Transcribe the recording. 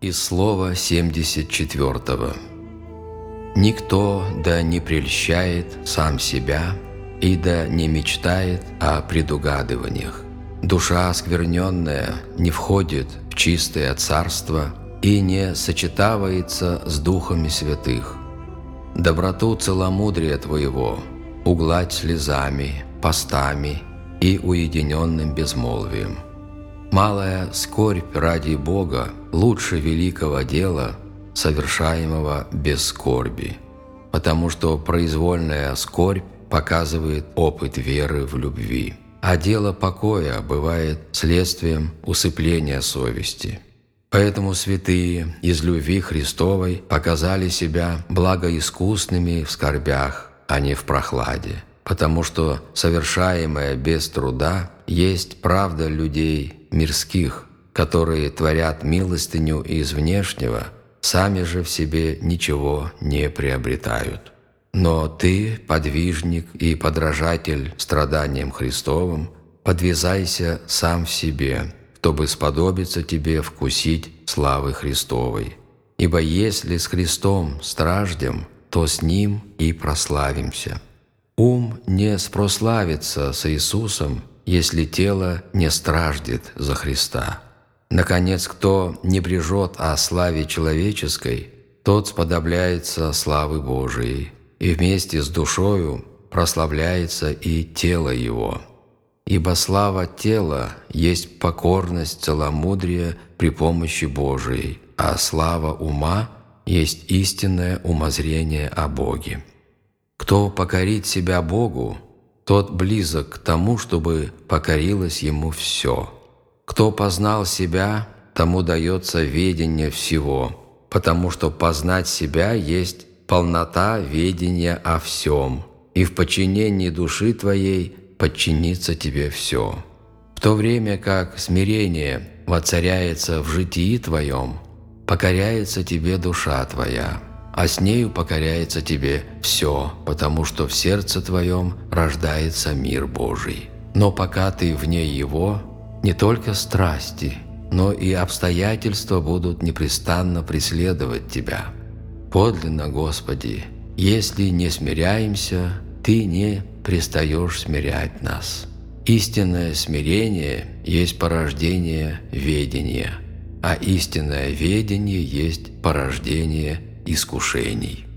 Из слова 74. «Никто да не прельщает сам себя, и да не мечтает о предугадываниях. Душа оскверненная не входит в чистое царство и не сочетавается с духами святых. Доброту целомудрия Твоего угладь слезами, постами и уединенным безмолвием. Малая скорбь ради Бога лучше великого дела, совершаемого без скорби, потому что произвольная скорбь показывает опыт веры в любви, а дело покоя бывает следствием усыпления совести. Поэтому святые из любви Христовой показали себя благоискусными в скорбях, а не в прохладе, потому что совершаемое без труда есть правда людей мирских, которые творят милостыню из внешнего, сами же в себе ничего не приобретают. Но ты, подвижник и подражатель страданиям Христовым, подвязайся сам в себе, чтобы сподобиться тебе вкусить славы Христовой. Ибо если с Христом страждем, то с Ним и прославимся. Ум не спрославится с Иисусом, если тело не страждет за Христа. Наконец, кто не брежет о славе человеческой, тот сподобляется славы Божией, и вместе с душою прославляется и тело его. Ибо слава тела есть покорность целомудрия при помощи Божией, а слава ума есть истинное умозрение о Боге. Кто покорит себя Богу, тот близок к тому, чтобы покорилось ему все – кто познал себя, тому дается ведение всего, потому что познать себя есть полнота ведения о всем, и в подчинении души твоей подчинится тебе все. В то время как смирение воцаряется в житии твоем, покоряется тебе душа твоя, а с нею покоряется тебе все, потому что в сердце твоем рождается мир Божий. Но пока ты вне его, не только страсти, но и обстоятельства будут непрестанно преследовать Тебя. Подлинно, Господи, если не смиряемся, Ты не пристаешь смирять нас. Истинное смирение есть порождение ведения, а истинное ведение есть порождение искушений.